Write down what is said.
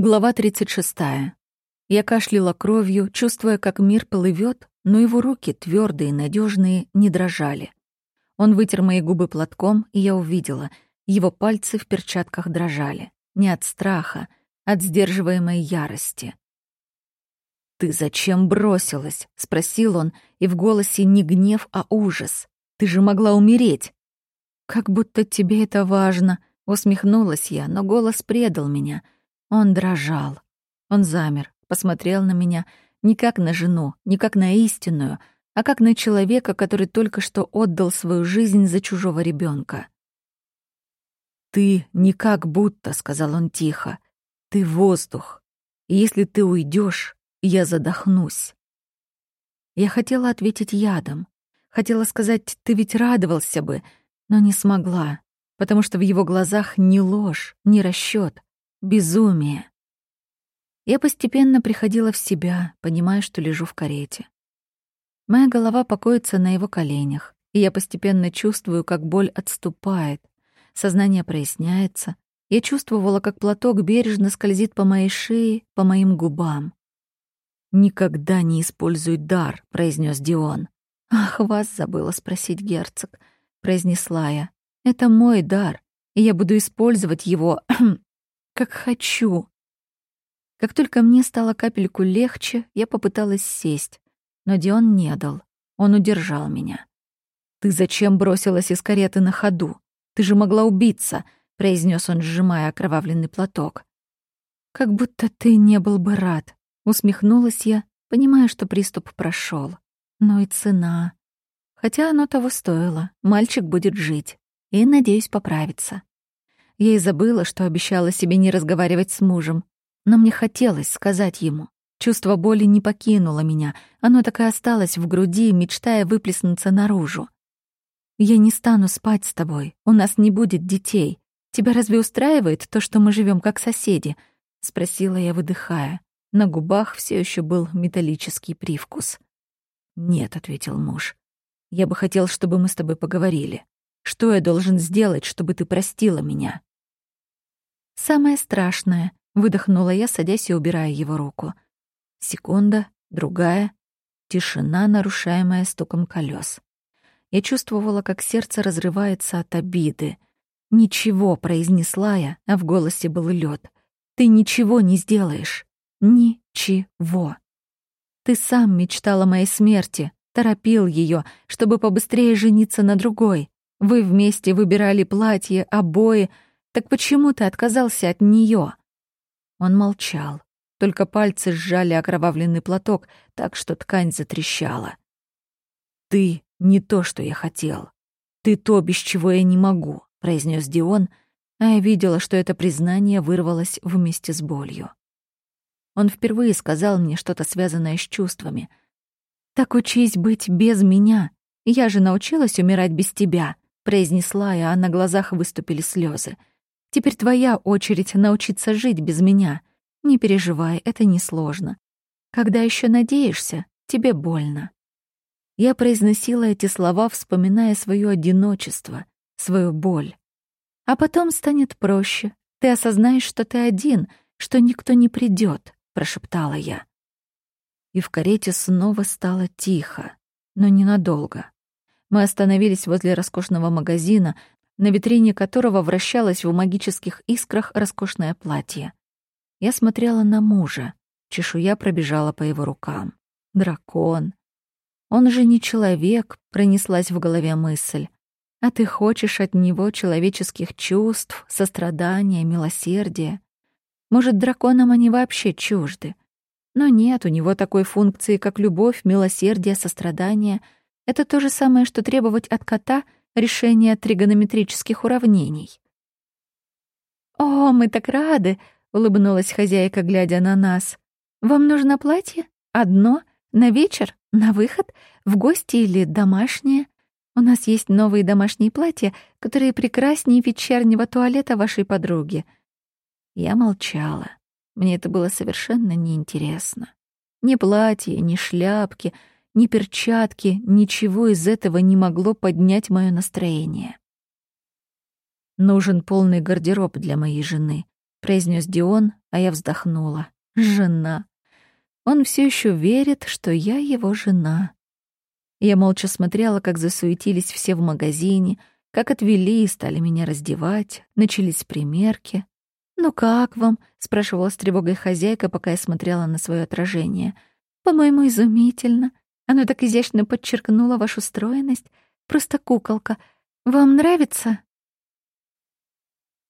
Глава 36. Я кашляла кровью, чувствуя, как мир плывет, но его руки, твердые надежные, не дрожали. Он вытер мои губы платком, и я увидела, его пальцы в перчатках дрожали. Не от страха, от сдерживаемой ярости. «Ты зачем бросилась?» — спросил он, и в голосе не гнев, а ужас. «Ты же могла умереть!» «Как будто тебе это важно!» — усмехнулась я, но голос предал меня — он дрожал. Он замер, посмотрел на меня не как на жену, не как на истинную, а как на человека, который только что отдал свою жизнь за чужого ребенка. «Ты не как будто», — сказал он тихо. «Ты воздух. И если ты уйдешь, я задохнусь». Я хотела ответить ядом. Хотела сказать, ты ведь радовался бы, но не смогла, потому что в его глазах ни ложь, ни расчет, Безумие. Я постепенно приходила в себя, понимая, что лежу в карете. Моя голова покоится на его коленях, и я постепенно чувствую, как боль отступает, сознание проясняется. Я чувствовала, как платок бережно скользит по моей шее, по моим губам. «Никогда не используй дар», — произнес Дион. «Ах, вас забыла спросить герцог», — произнесла я. «Это мой дар, и я буду использовать его как хочу. Как только мне стало капельку легче, я попыталась сесть, но Дион не дал. Он удержал меня. «Ты зачем бросилась из кареты на ходу? Ты же могла убиться», — произнес он, сжимая окровавленный платок. «Как будто ты не был бы рад», — усмехнулась я, понимая, что приступ прошел. Но и цена. Хотя оно того стоило. Мальчик будет жить. И, надеюсь, поправиться. Я и забыла, что обещала себе не разговаривать с мужем. Но мне хотелось сказать ему. Чувство боли не покинуло меня, оно так и осталось в груди, мечтая выплеснуться наружу. «Я не стану спать с тобой, у нас не будет детей. Тебя разве устраивает то, что мы живем как соседи?» — спросила я, выдыхая. На губах все еще был металлический привкус. «Нет», — ответил муж. «Я бы хотел, чтобы мы с тобой поговорили. Что я должен сделать, чтобы ты простила меня?» «Самое страшное», — выдохнула я, садясь и убирая его руку. Секунда, другая. Тишина, нарушаемая стуком колес. Я чувствовала, как сердце разрывается от обиды. «Ничего», — произнесла я, а в голосе был лед. «Ты ничего не сделаешь. Ничего. Ты сам мечтал о моей смерти, торопил ее, чтобы побыстрее жениться на другой. Вы вместе выбирали платье, обои, так почему ты отказался от нее? Он молчал. Только пальцы сжали окровавленный платок, так что ткань затрещала. «Ты не то, что я хотел. Ты то, без чего я не могу», — произнес Дион, а я видела, что это признание вырвалось вместе с болью. Он впервые сказал мне что-то связанное с чувствами. «Так учись быть без меня. Я же научилась умирать без тебя», — произнесла я, а на глазах выступили слезы. Теперь твоя очередь научиться жить без меня. Не переживай, это несложно. Когда еще надеешься, тебе больно. Я произносила эти слова, вспоминая свое одиночество, свою боль. А потом станет проще. Ты осознаешь, что ты один, что никто не придет, прошептала я. И в карете снова стало тихо, но ненадолго. Мы остановились возле роскошного магазина, на витрине которого вращалось в магических искрах роскошное платье. Я смотрела на мужа, чешуя пробежала по его рукам. Дракон. Он же не человек, пронеслась в голове мысль. А ты хочешь от него человеческих чувств, сострадания, милосердия. Может, драконам они вообще чужды. Но нет у него такой функции, как любовь, милосердие, сострадание. Это то же самое, что требовать от кота — решение тригонометрических уравнений. «О, мы так рады!» — улыбнулась хозяйка, глядя на нас. «Вам нужно платье? Одно? На вечер? На выход? В гости или домашнее? У нас есть новые домашние платья, которые прекраснее вечернего туалета вашей подруги». Я молчала. Мне это было совершенно неинтересно. Ни платье, ни шляпки — ни перчатки, ничего из этого не могло поднять мое настроение. Нужен полный гардероб для моей жены, — произнес Дион, а я вздохнула. «Жена». Он все еще верит, что я его жена. Я молча смотрела, как засуетились все в магазине, как отвели и стали меня раздевать, начались примерки. «Ну как вам?» — спрашивала с тревогой хозяйка, пока я смотрела на свое отражение. «По-моему, изумительно. Оно так изящно подчеркнуло вашу стройность. Просто куколка. Вам нравится?»